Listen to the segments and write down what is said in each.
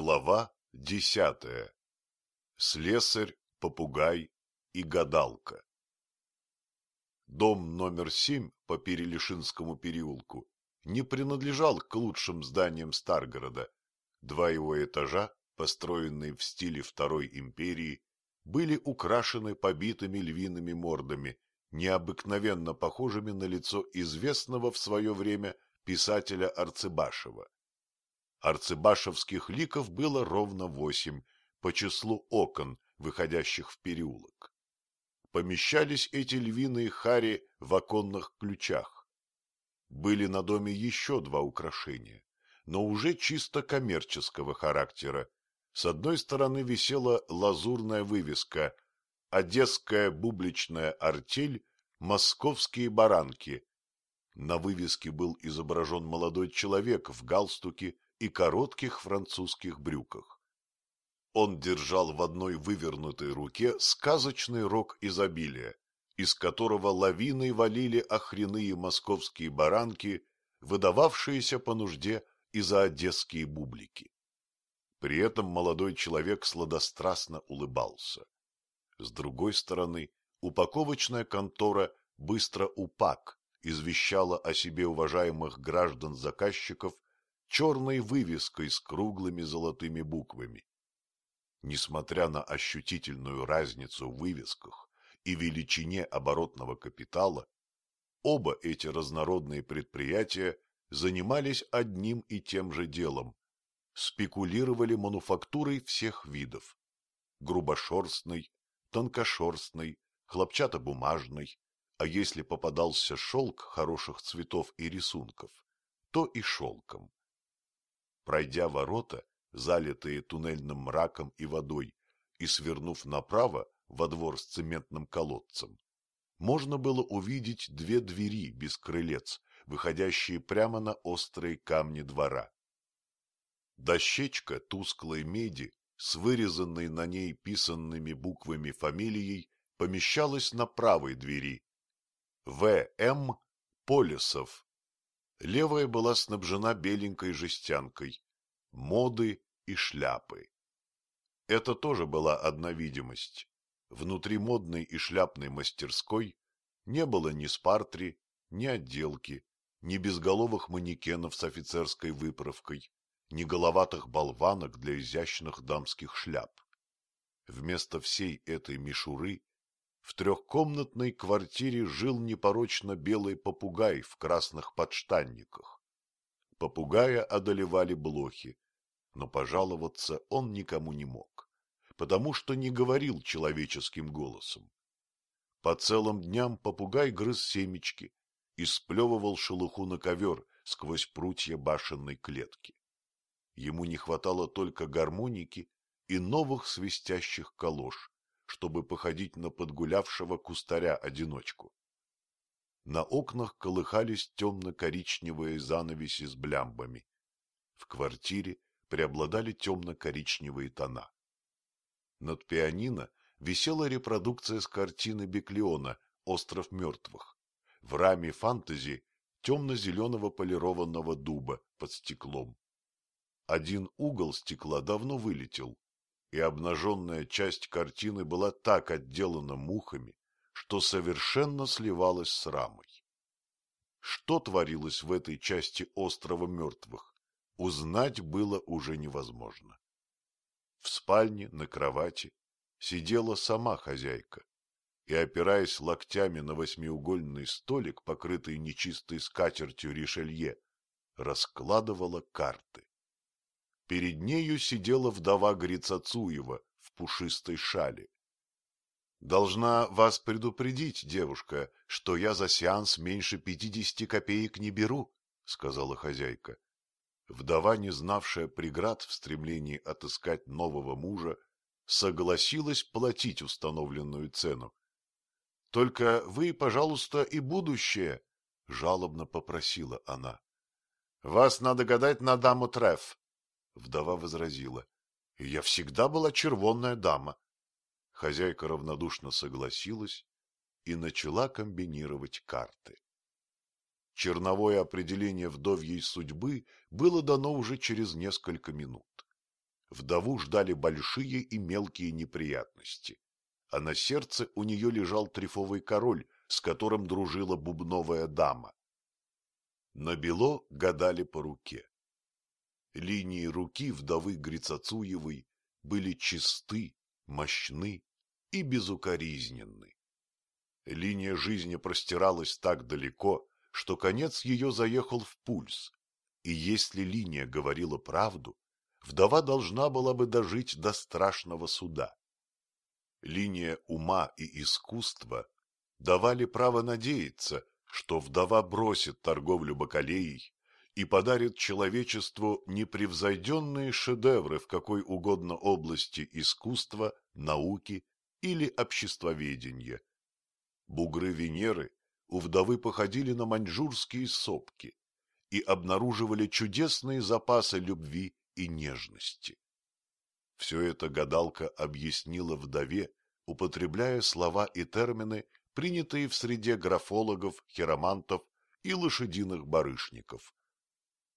Глава десятая. Слесарь, попугай и гадалка. Дом номер семь по Перелишинскому переулку не принадлежал к лучшим зданиям Старгорода. Два его этажа, построенные в стиле Второй империи, были украшены побитыми львиными мордами, необыкновенно похожими на лицо известного в свое время писателя Арцебашева. Арцебашевских ликов было ровно восемь по числу окон, выходящих в переулок. Помещались эти львиные хари в оконных ключах. Были на доме еще два украшения, но уже чисто коммерческого характера. С одной стороны висела лазурная вывеска «Одесская бубличная артель, московские баранки». На вывеске был изображен молодой человек в галстуке и коротких французских брюках. Он держал в одной вывернутой руке сказочный рог изобилия, из которого лавиной валили охренные московские баранки, выдававшиеся по нужде и за одесские бублики. При этом молодой человек сладострастно улыбался. С другой стороны, упаковочная контора «Быстро упак» извещала о себе уважаемых граждан-заказчиков черной вывеской с круглыми золотыми буквами. Несмотря на ощутительную разницу в вывесках и величине оборотного капитала, оба эти разнородные предприятия занимались одним и тем же делом – спекулировали мануфактурой всех видов – грубошерстной, тонкошерстной, хлопчатобумажной, а если попадался шелк хороших цветов и рисунков, то и шелком. Пройдя ворота, залитые туннельным мраком и водой, и свернув направо во двор с цементным колодцем, можно было увидеть две двери без крылец, выходящие прямо на острые камни двора. Дощечка тусклой меди с вырезанной на ней писанными буквами фамилией помещалась на правой двери. В.М. Полисов Левая была снабжена беленькой жестянкой, моды и шляпы. Это тоже была одна видимость. Внутри модной и шляпной мастерской не было ни спартри, ни отделки, ни безголовых манекенов с офицерской выправкой, ни головатых болванок для изящных дамских шляп. Вместо всей этой мишуры в трехкомнатной квартире жил непорочно белый попугай в красных подштанниках. Попугая одолевали блохи, но пожаловаться он никому не мог, потому что не говорил человеческим голосом. По целым дням попугай грыз семечки и сплевывал шелуху на ковер сквозь прутья башенной клетки. Ему не хватало только гармоники и новых свистящих калош, чтобы походить на подгулявшего кустаря-одиночку. На окнах колыхались темно-коричневые занавеси с блямбами. В квартире преобладали темно-коричневые тона. Над пианино висела репродукция с картины Беклеона «Остров мертвых». В раме фантази темно-зеленого полированного дуба под стеклом. Один угол стекла давно вылетел, и обнаженная часть картины была так отделана мухами, что совершенно сливалась с рамой. Что творилось в этой части острова мертвых, узнать было уже невозможно. В спальне на кровати сидела сама хозяйка и, опираясь локтями на восьмиугольный столик, покрытый нечистой скатертью ришелье, раскладывала карты. Перед нею сидела вдова Грицацуева в пушистой шале. — Должна вас предупредить, девушка, что я за сеанс меньше пятидесяти копеек не беру, — сказала хозяйка. Вдова, не знавшая преград в стремлении отыскать нового мужа, согласилась платить установленную цену. — Только вы, пожалуйста, и будущее, — жалобно попросила она. — Вас надо гадать на даму Треф, Вдова возразила. — Я всегда была червонная дама. Хозяйка равнодушно согласилась и начала комбинировать карты. Черновое определение вдовьей судьбы было дано уже через несколько минут. вдову ждали большие и мелкие неприятности, а на сердце у нее лежал трефовый король, с которым дружила бубновая дама. На бело гадали по руке. Линии руки вдовы Грицацуевой были чисты, мощны и безукоризненны. Линия жизни простиралась так далеко, что конец ее заехал в пульс, и если линия говорила правду, вдова должна была бы дожить до страшного суда. Линия ума и искусства давали право надеяться, что вдова бросит торговлю бакалеей и подарит человечеству непревзойденные шедевры в какой угодно области искусства, науки или обществоведения. Бугры Венеры у вдовы походили на маньчжурские сопки и обнаруживали чудесные запасы любви и нежности. Все это гадалка объяснила вдове, употребляя слова и термины, принятые в среде графологов, хиромантов и лошадиных барышников. —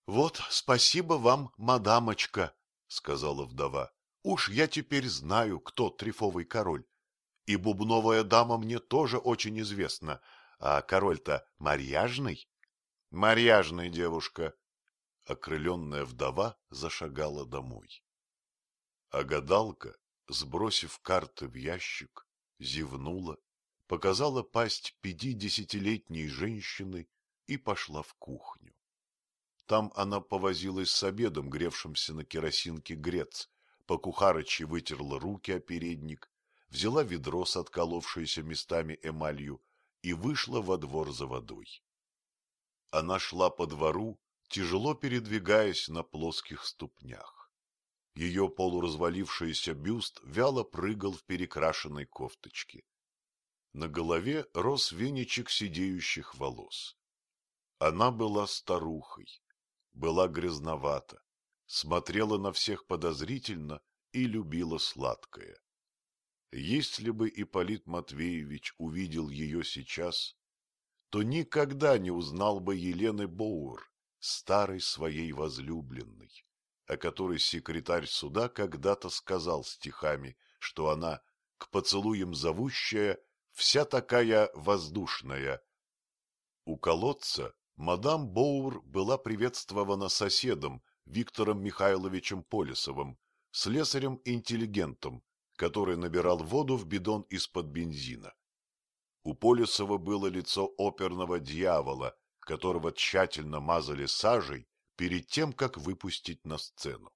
Вот спасибо вам, мадамочка, — сказала вдова. — Уж я теперь знаю, кто трефовый король. И бубновая дама мне тоже очень известна. А король-то марьяжный? — Марьяжный, девушка. Окрыленная вдова зашагала домой. А гадалка, сбросив карты в ящик, зевнула, показала пасть пятидесятилетней женщины и пошла в кухню. Там она повозилась с обедом, гревшимся на керосинке грец, по кухарочи вытерла руки о передник, взяла ведро с отколовшейся местами эмалью и вышла во двор за водой. Она шла по двору, тяжело передвигаясь на плоских ступнях. Ее полуразвалившийся бюст вяло прыгал в перекрашенной кофточке. На голове рос веничек сидеющих волос. Она была старухой, была грязновата, смотрела на всех подозрительно и любила сладкое. Если бы Ипполит Матвеевич увидел ее сейчас, то никогда не узнал бы Елены Боур, старой своей возлюбленной, о которой секретарь суда когда-то сказал стихами, что она к поцелуям зовущая, вся такая воздушная. У колодца Мадам Боур была приветствована соседом Виктором Михайловичем Полисовым, слесарем-интеллигентом, который набирал воду в бидон из-под бензина. У Полисова было лицо оперного дьявола, которого тщательно мазали сажей перед тем, как выпустить на сцену.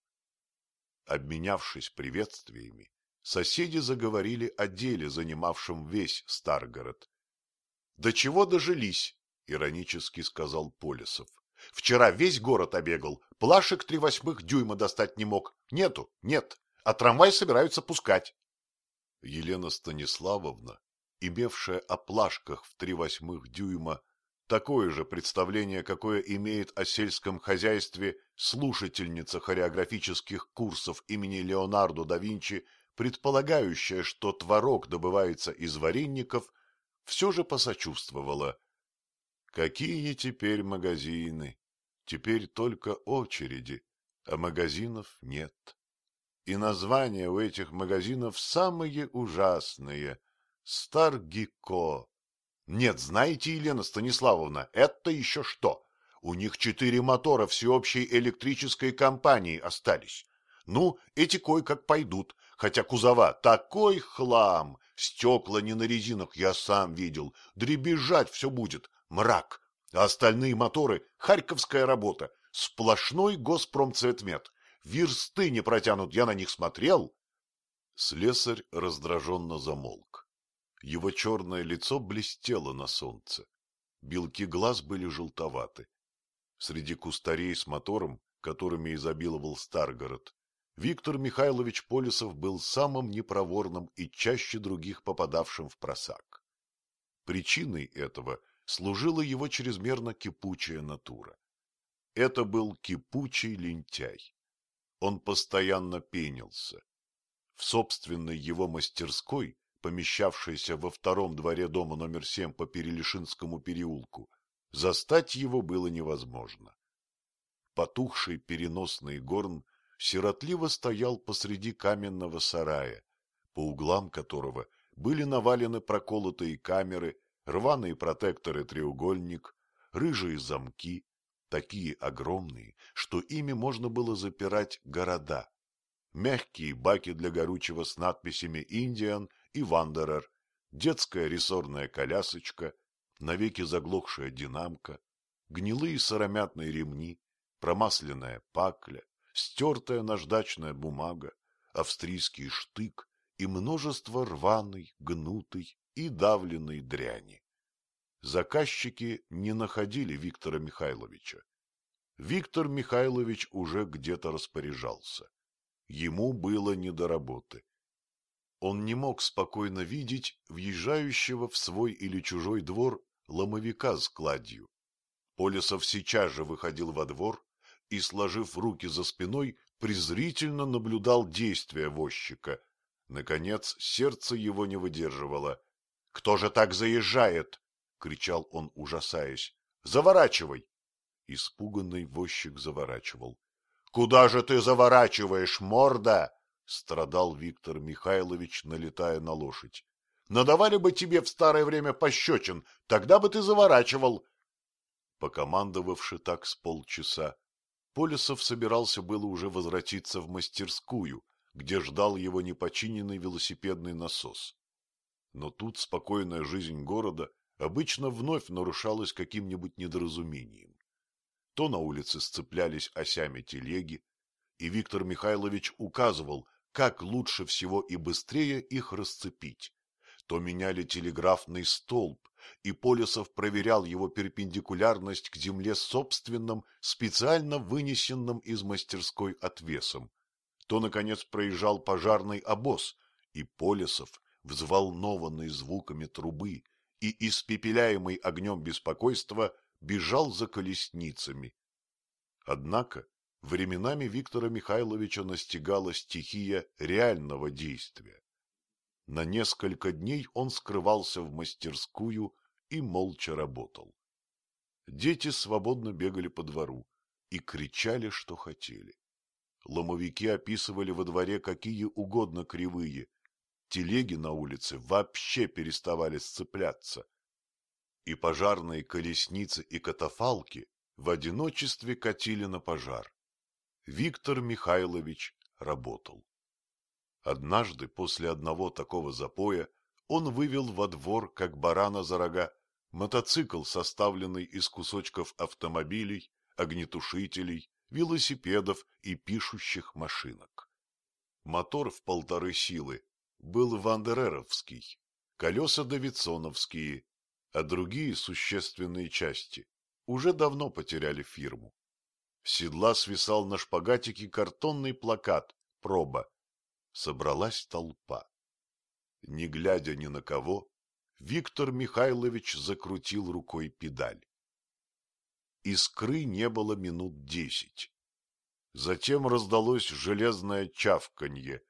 Обменявшись приветствиями, соседи заговорили о деле, занимавшем весь Старгород. — До чего дожились? — иронически сказал Полисов. — Вчера весь город обегал, плашек три восьмых дюйма достать не мог. Нету, нет, а трамвай собираются пускать. Елена Станиславовна, имевшая о плашках в три восьмых дюйма такое же представление, какое имеет о сельском хозяйстве слушательница хореографических курсов имени Леонардо да Винчи, предполагающая, что творог добывается из вареников, все же посочувствовала. Какие теперь магазины? Теперь только очереди, а магазинов нет. И названия у этих магазинов самые ужасные. Старгико. Нет, знаете, Елена Станиславовна, это еще что? У них четыре мотора всеобщей электрической компании остались. Ну, эти кое-как пойдут, хотя кузова такой хлам, стекла не на резинах, я сам видел, дребезжать все будет, мрак, а остальные моторы — харьковская работа, сплошной госпромцветмет, версты не протянут, я на них смотрел. Слесарь раздраженно замолк. Его черное лицо блестело на солнце. Белки глаз были желтоваты. Среди кустарей с мотором, которыми изобиловал Старгород, Виктор Михайлович Полисов был самым непроворным и чаще других попадавшим в просак. Причиной этого – служила его чрезмерно кипучая натура. Это был кипучий лентяй. Он постоянно пенился. В собственной его мастерской, помещавшейся во втором дворе дома номер семь по Перелишинскому переулку, застать его было невозможно. Потухший переносный горн сиротливо стоял посреди каменного сарая, по углам которого были навалены проколотые камеры, рваные протекторы треугольник, рыжие замки, такие огромные, что ими можно было запирать города, мягкие баки для горючего с надписями «Индиан» и «Вандерер», детская рессорная колясочка, навеки заглохшая динамка, гнилые сыромятные ремни, промасленная пакля, стертая наждачная бумага, австрийский штык и множество рваной, гнутой и давленной дряни. Заказчики не находили Виктора Михайловича. Виктор Михайлович уже где-то распоряжался. Ему было не до работы. Он не мог спокойно видеть въезжающего в свой или чужой двор ломовика с кладью. Полисов сейчас же выходил во двор и, сложив руки за спиной, презрительно наблюдал действия возчика. Наконец сердце его не выдерживало. — Кто же так заезжает? — кричал он, ужасаясь. — Заворачивай! Испуганный возчик заворачивал. — Куда же ты заворачиваешь, морда? — страдал Виктор Михайлович, налетая на лошадь. — Надавали бы тебе в старое время пощечин, тогда бы ты заворачивал. Покомандовавши так с полчаса, Полисов собирался было уже возвратиться в мастерскую, где ждал его непочиненный велосипедный насос. Но тут спокойная жизнь города обычно вновь нарушалась каким-нибудь недоразумением. То на улице сцеплялись осями телеги, и Виктор Михайлович указывал, как лучше всего и быстрее их расцепить. То меняли телеграфный столб, и Полисов проверял его перпендикулярность к земле собственным, специально вынесенным из мастерской отвесом. То, наконец, проезжал пожарный обоз, и Полисов, взволнованный звуками трубы и испепеляемый огнем беспокойства, бежал за колесницами. Однако временами Виктора Михайловича настигала стихия реального действия. На несколько дней он скрывался в мастерскую и молча работал. Дети свободно бегали по двору и кричали, что хотели. Ломовики описывали во дворе какие угодно кривые. Телеги на улице вообще переставали сцепляться. И пожарные колесницы и катафалки в одиночестве катили на пожар. Виктор Михайлович работал. Однажды после одного такого запоя он вывел во двор, как барана за рога, мотоцикл, составленный из кусочков автомобилей, огнетушителей, велосипедов и пишущих машинок. Мотор в полторы силы был вандереровский, колеса давидсоновские, а другие существенные части уже давно потеряли фирму седла свисал на шпагатике картонный плакат «Проба». Собралась толпа. Не глядя ни на кого, Виктор Михайлович закрутил рукой педаль. Искры не было минут десять. Затем раздалось железное чавканье,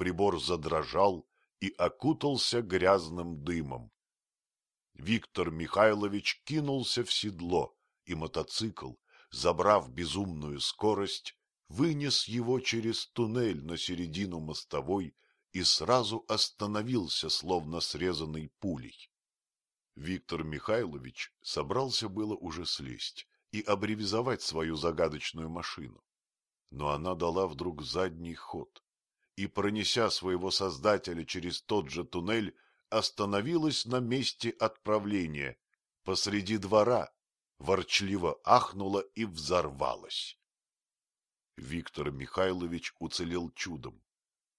прибор задрожал и окутался грязным дымом. Виктор Михайлович кинулся в седло, и мотоцикл, забрав безумную скорость, вынес его через туннель на середину мостовой и сразу остановился, словно срезанный пулей. Виктор Михайлович собрался было уже слезть и абревизовать свою загадочную машину. Но она дала вдруг задний ход и, пронеся своего создателя через тот же туннель, остановилась на месте отправления, посреди двора, ворчливо ахнула и взорвалась. Виктор Михайлович уцелел чудом,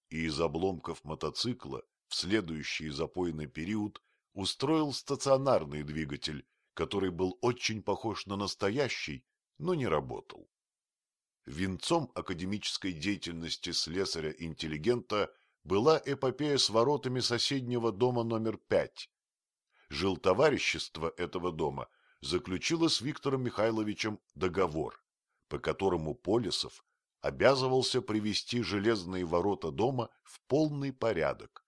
и из обломков мотоцикла в следующий запойный период устроил стационарный двигатель, который был очень похож на настоящий, но не работал. Венцом академической деятельности слесаря-интеллигента была эпопея с воротами соседнего дома номер пять. Жил товарищество этого дома – заключила с Виктором Михайловичем договор, по которому Полисов обязывался привести железные ворота дома в полный порядок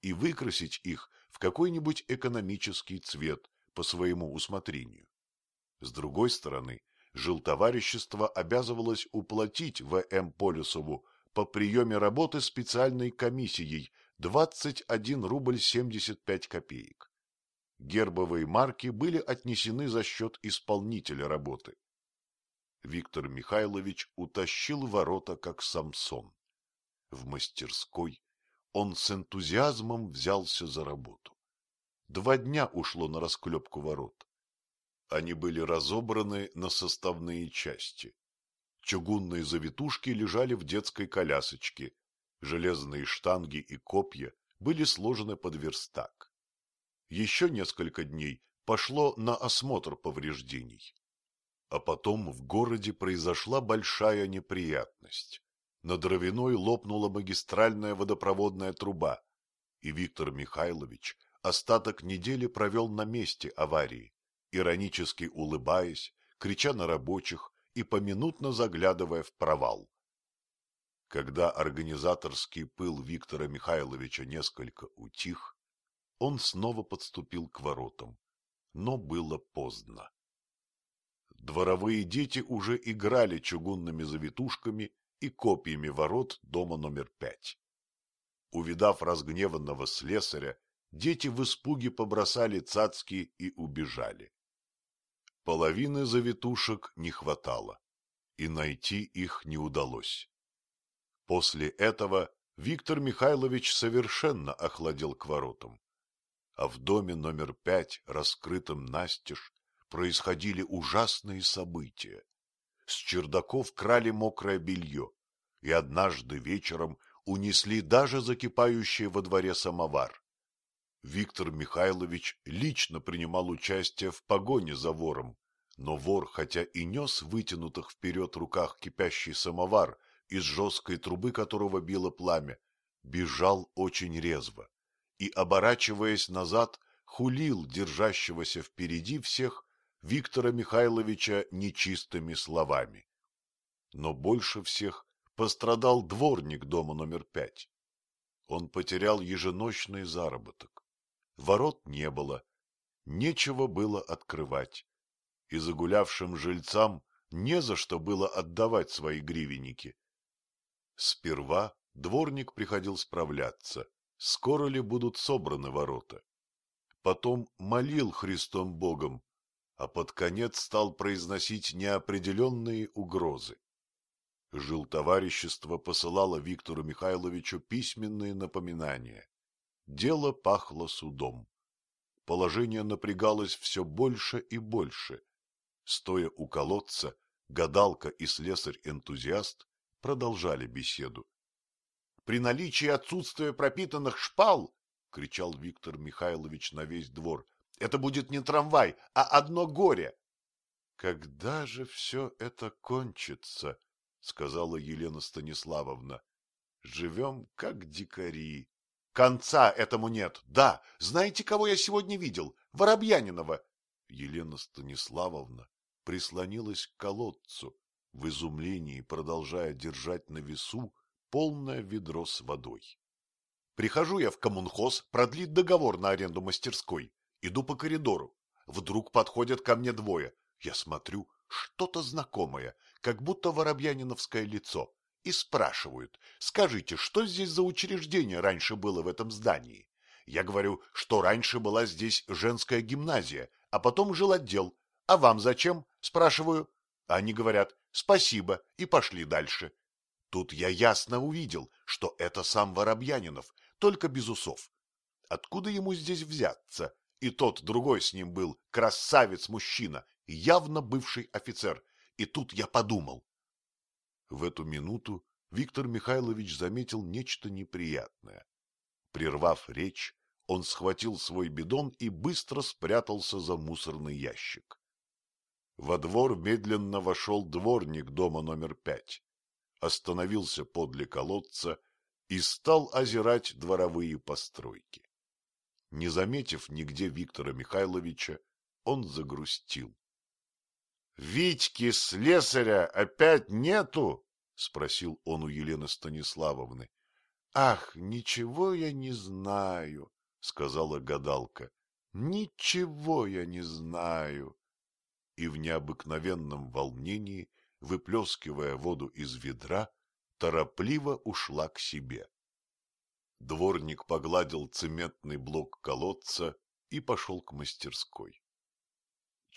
и выкрасить их в какой-нибудь экономический цвет по своему усмотрению. С другой стороны, жилтоварищество обязывалось уплатить В.М. Полюсову по приеме работы специальной комиссией 21 рубль 75 копеек. Гербовые марки были отнесены за счет исполнителя работы. Виктор Михайлович утащил ворота, как Самсон. В мастерской он с энтузиазмом взялся за работу. Два дня ушло на расклепку ворот. Они были разобраны на составные части. Чугунные завитушки лежали в детской колясочке, железные штанги и копья были сложены под верстак. Еще несколько дней пошло на осмотр повреждений. А потом в городе произошла большая неприятность. На Дровяной лопнула магистральная водопроводная труба, и Виктор Михайлович остаток недели провел на месте аварии, иронически улыбаясь, крича на рабочих и поминутно заглядывая в провал. Когда организаторский пыл Виктора Михайловича несколько утих, он снова подступил к воротам, но было поздно. Дворовые дети уже играли чугунными завитушками и копьями ворот дома номер пять. Увидав разгневанного слесаря, дети в испуге побросали цацки и убежали. Половины завитушек не хватало, и найти их не удалось. После этого Виктор Михайлович совершенно охладел к воротам. А в доме номер пять, раскрытым настежь, происходили ужасные события. С чердаков крали мокрое белье, и однажды вечером унесли даже закипающий во дворе самовар. Виктор Михайлович лично принимал участие в погоне за вором, но вор, хотя и нес вытянутых вперед руках кипящий самовар, из жесткой трубы которого било пламя, бежал очень резво и, оборачиваясь назад, хулил держащегося впереди всех Виктора Михайловича нечистыми словами. Но больше всех пострадал дворник дома номер пять. Он потерял еженочный заработок. Ворот не было, нечего было открывать, и загулявшим жильцам не за что было отдавать свои гривенники. Сперва дворник приходил справляться, скоро ли будут собраны ворота. Потом молил Христом Богом, а под конец стал произносить неопределенные угрозы. Жил товарищество посылало Виктору Михайловичу письменные напоминания. Дело пахло судом. Положение напрягалось все больше и больше. Стоя у колодца, гадалка и слесарь-энтузиаст продолжали беседу. — При наличии отсутствия пропитанных шпал, — кричал Виктор Михайлович на весь двор, — это будет не трамвай, а одно горе. — Когда же все это кончится? — сказала Елена Станиславовна. — Живем как дикари. — Конца этому нет. Да, знаете, кого я сегодня видел? Воробьянинова. Елена Станиславовна прислонилась к колодцу, в изумлении продолжая держать на весу полное ведро с водой. Прихожу я в коммунхоз продлить договор на аренду мастерской. Иду по коридору. Вдруг подходят ко мне двое. Я смотрю, что-то знакомое, как будто воробьяниновское лицо. И спрашивают, скажите, что здесь за учреждение раньше было в этом здании? Я говорю, что раньше была здесь женская гимназия, а потом жил отдел. А вам зачем? Спрашиваю. Они говорят, спасибо, и пошли дальше. Тут я ясно увидел, что это сам Воробьянинов, только без усов. Откуда ему здесь взяться? И тот другой с ним был красавец-мужчина, явно бывший офицер. И тут я подумал. В эту минуту Виктор Михайлович заметил нечто неприятное. Прервав речь, он схватил свой бидон и быстро спрятался за мусорный ящик. Во двор медленно вошел дворник дома номер пять, остановился подле колодца и стал озирать дворовые постройки. Не заметив нигде Виктора Михайловича, он загрустил. — Витьки слесаря опять нету? — спросил он у Елены Станиславовны. — Ах, ничего я не знаю, — сказала гадалка. — Ничего я не знаю. и в необыкновенном волнении, выплескивая воду из ведра, торопливо ушла к себе. Дворник погладил цементный блок колодца и пошел к мастерской.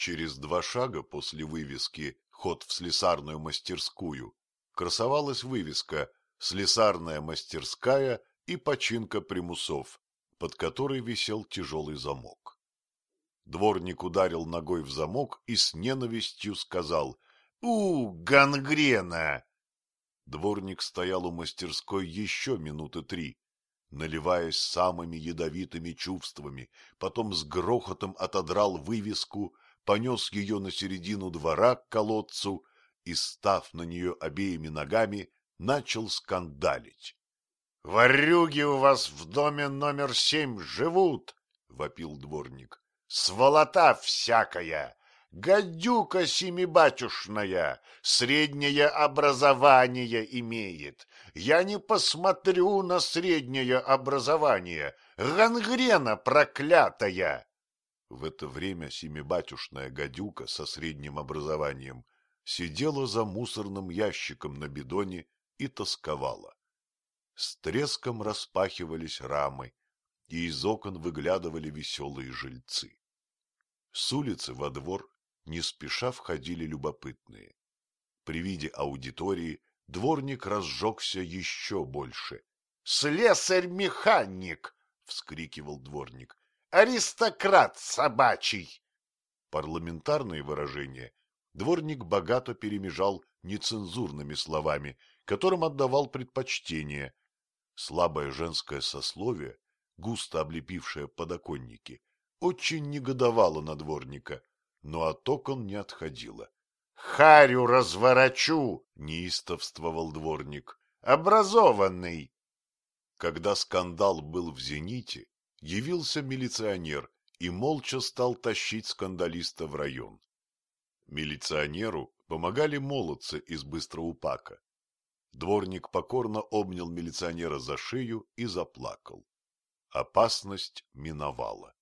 Через два шага после вывески «Ход в слесарную мастерскую» красовалась вывеска «Слесарная мастерская и починка примусов», под которой висел тяжелый замок. Дворник ударил ногой в замок и с ненавистью сказал «У, гангрена!» Дворник стоял у мастерской еще минуты три, наливаясь самыми ядовитыми чувствами, потом с грохотом отодрал вывеску, понес ее на середину двора к колодцу и, став на нее обеими ногами, начал скандалить. — Ворюги у вас в доме номер семь живут, — вопил дворник. — Сволота всякая! Гадюка семибатюшная, среднее образование имеет. Я не посмотрю на среднее образование. Гангрена проклятая! В это время семибатюшная гадюка со средним образованием сидела за мусорным ящиком на бидоне и тосковала. С треском распахивались рамы, и из окон выглядывали веселые жильцы. С улицы во двор не спеша входили любопытные. При виде аудитории дворник разжегся еще больше. — Слесарь-механик! — вскрикивал дворник. — Аристократ собачий! Парламентарные выражения дворник богато перемежал нецензурными словами, которым отдавал предпочтение. Слабое женское сословие, густо облепившее подоконники, очень негодовало на дворника, но от окон не отходила. — Харю разворочу! — неистовствовал дворник. — Образованный! Когда скандал был в зените, явился милиционер и молча стал тащить скандалиста в район. Милиционеру помогали молодцы из Быстроупака. Дворник покорно обнял милиционера за шею и заплакал. Опасность миновала.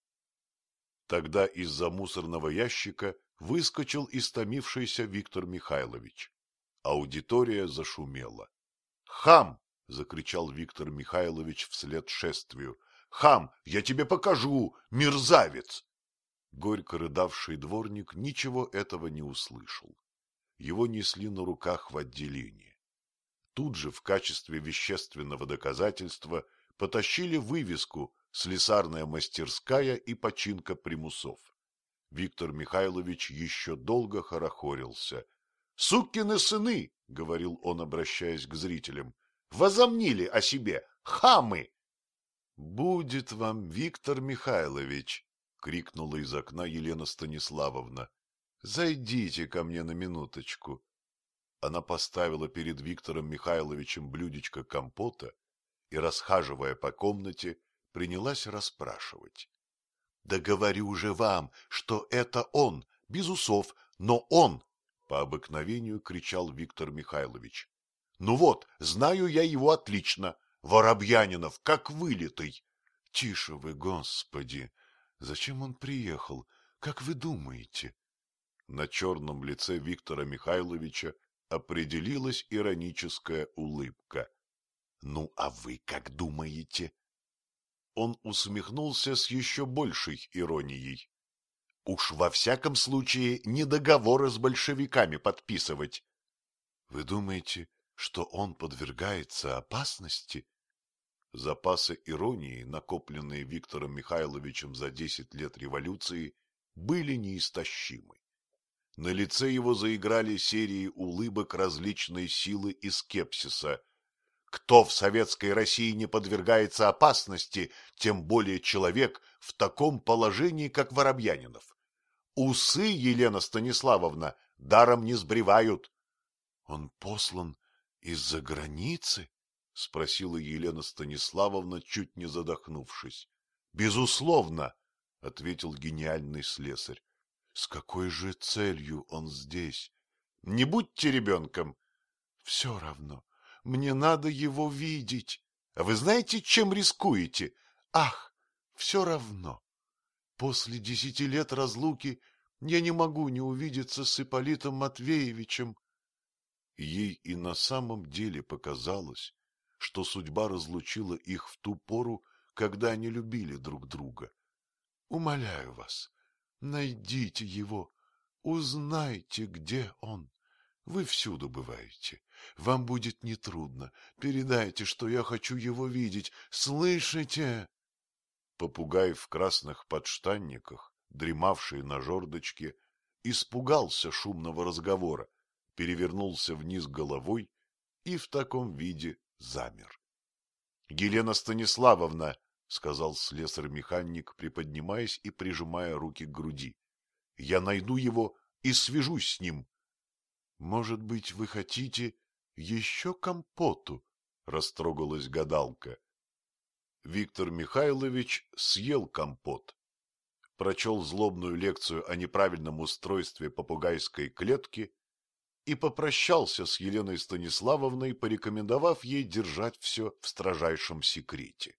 Тогда из-за мусорного ящика выскочил истомившийся Виктор Михайлович. Аудитория зашумела. «Хам!» — закричал Виктор Михайлович вслед шествию. «Хам! Я тебе покажу! Мерзавец!» Горько рыдавший дворник ничего этого не услышал. Его несли на руках в отделение. Тут же в качестве вещественного доказательства потащили вывеску слесарная мастерская и починка примусов. Виктор Михайлович еще долго хорохорился. — Сукины сыны, — говорил он, обращаясь к зрителям, — возомнили о себе, хамы! — Будет вам, Виктор Михайлович, — крикнула из окна Елена Станиславовна. — Зайдите ко мне на минуточку. Она поставила перед Виктором Михайловичем блюдечко компота и, расхаживая по комнате, принялась расспрашивать. — Да говорю же вам, что это он, без усов, но он! — по обыкновению кричал Виктор Михайлович. — Ну вот, знаю я его отлично. Воробьянинов, как вылитый. — Тише вы, господи! Зачем он приехал? Как вы думаете? На черном лице Виктора Михайловича определилась ироническая улыбка. — Ну, а вы как думаете? Он усмехнулся с еще большей иронией. — Уж во всяком случае не договоры с большевиками подписывать. — Вы думаете, что он подвергается опасности? Запасы иронии, накопленные Виктором Михайловичем за десять лет революции, были неистощимы. На лице его заиграли серии улыбок различной силы и скепсиса, кто в советской России не подвергается опасности, тем более человек в таком положении, как Воробьянинов. Усы, Елена Станиславовна, даром не сбривают. — Он послан из-за границы? — спросила Елена Станиславовна, чуть не задохнувшись. — Безусловно, — ответил гениальный слесарь. — С какой же целью он здесь? — Не будьте ребенком. — Все равно. Мне надо его видеть. А вы знаете, чем рискуете? Ах, все равно. После десяти лет разлуки Я не могу не увидеться с Ипполитом Матвеевичем. Ей и на самом деле показалось, что судьба разлучила их в ту пору, когда они любили друг друга. Умоляю вас, найдите его, узнайте, где он. Вы всюду бываете. Вам будет нетрудно. Передайте, что я хочу его видеть. Слышите? Попугай в красных подштанниках, дремавший на жердочке, испугался шумного разговора, перевернулся вниз головой и в таком виде замер. — Елена Станиславовна, — сказал слесарь-механик, приподнимаясь и прижимая руки к груди, — я найду его и свяжусь с ним. — Может быть, вы хотите еще компоту? — растрогалась гадалка. Виктор Михайлович съел компот, прочел злобную лекцию о неправильном устройстве попугайской клетки и попрощался с Еленой Станиславовной, порекомендовав ей держать все в строжайшем секрете.